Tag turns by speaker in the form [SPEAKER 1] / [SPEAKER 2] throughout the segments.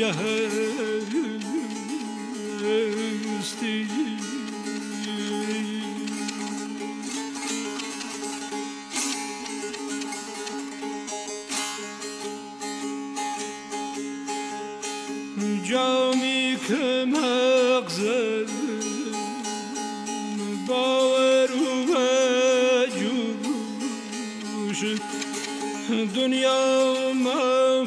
[SPEAKER 1] جهستی جامی که مغزه باور و جوش دنیا ما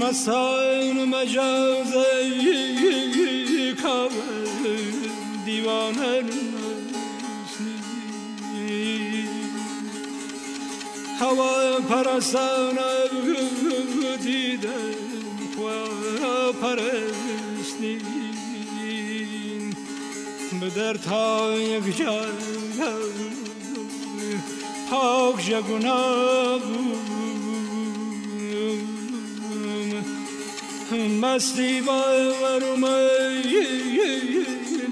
[SPEAKER 1] مسائل مجاز کار دیوانه هوا پرستانه دیدم خوا پرستین به در تا یک جا پاک جگونا بود مستی با ورم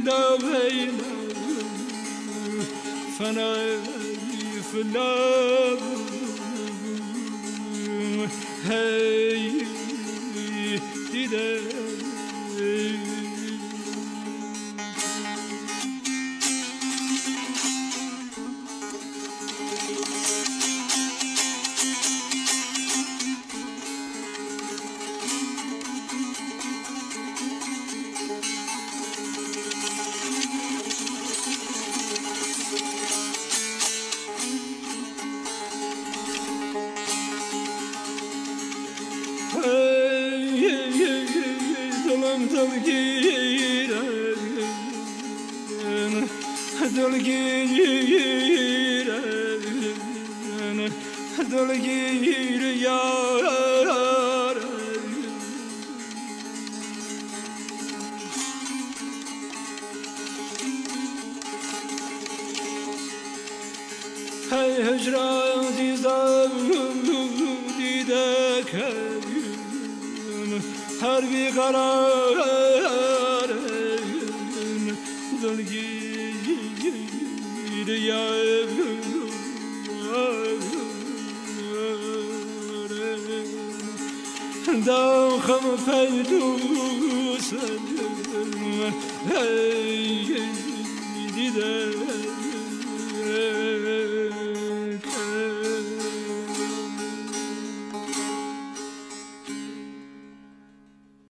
[SPEAKER 1] داوی فنای فلاب هی دیده. dol giren dol gir yar Hey hücran her bir karar قرار دلگیر یار داخم پیدوسم دیده